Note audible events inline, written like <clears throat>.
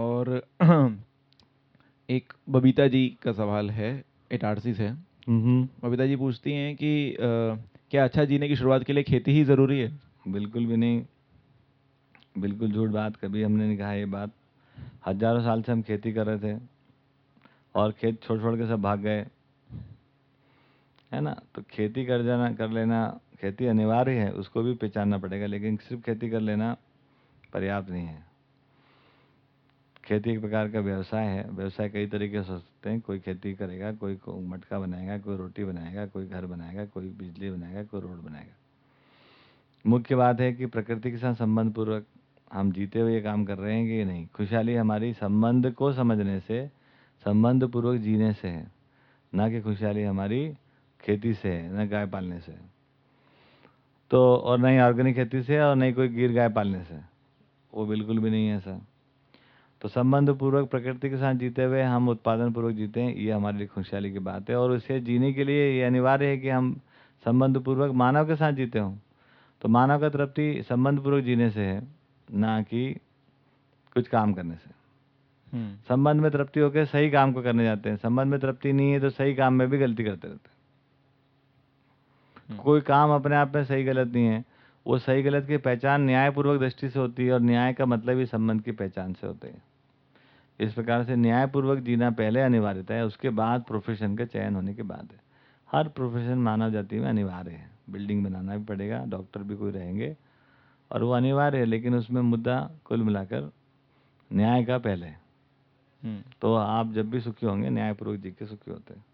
और <clears throat> एक बबीता जी का सवाल है इटारसी से। बबीता जी पूछती हैं कि अ, क्या अच्छा जीने की शुरुआत के लिए खेती ही ज़रूरी है? बिल्कुल भी नहीं। बिल्कुल झूठ बात कभी हमने नहीं कहा ये बात। हज़ारों साल से हम खेती कर रहे थे और खेत छोड़ छोड़ के सब भाग गए। है ना? तो खेती कर जाना कर लेना खेती अनिवार्य है उसको भी पहचानना पड़ेगा लेकिन सिर्फ़ खेती कर लेना पर्याप्त नहीं है। खेती एक प्रकार का व्यवसाय है। व्यवसाय कई तरीके से हो सकते हैं। कोई खेती करेगा, कोई को- मटका बनाएगा, कोई रोटी बनाएगा, कोई घर बनाएगा, कोई बिजली बनाएगा, कोई रोड बनाएगा। मुख्य बात है कि प्रकृति के साथ संबंध पूर्वक हम जीते हुए ये काम कर रहे हैं कि नहीं। खुशहाली हमारी संबंध को समझने से संबंध पूर्वक जीने से है। ना कि खुशहाली हमारी खेती से है, न गाय पालने से। तो और नहीं ऑर्गेनिक खेती से और नहीं कोई गिर गाय पालने से। वो बिल्कुल भी नहीं है ऐसा। तो संबंध पूर्वक प्रकृति के साथ जीते हुए हम उत्पादन पूर्वक जीते हैं ये हमारे लिए खुशहाली की बात है। और उसे जीने के लिए ये अनिवार्य है कि हम संबंध पूर्वक मानव के साथ जीते हों। तो मानव का तृप्ति संबंध पूर्वक जीने से है ना कि कुछ काम करने से। हम्म। संबंध में तृप्ति होकर सही काम को करने जाते हैं। संबंध में तृप्ति नहीं है तो सही काम में भी गलती करते रहते हैं। हम्म। कोई काम अपने आप में सही गलत नहीं है वो सही गलत की पहचान न्यायपूर्वक दृष्टि से होती है और न्याय का मतलब ही संबंध की पहचान से होते हैं। इस प्रकार से न्यायपूर्वक जीना पहले अनिवार्यता है उसके बाद प्रोफेशन का चयन होने के बाद है। हर प्रोफेशन मानव जाति में अनिवार्य है। बिल्डिंग बनाना भी पड़ेगा डॉक्टर भी कोई रहेंगे और वो अनिवार्य है लेकिन उसमें मुद्दा कुल मिलाकर न्याय का पहले हम्म। तो आप जब भी सुखी होंगे न्यायपूर्वक जी के सुखी होते हैं।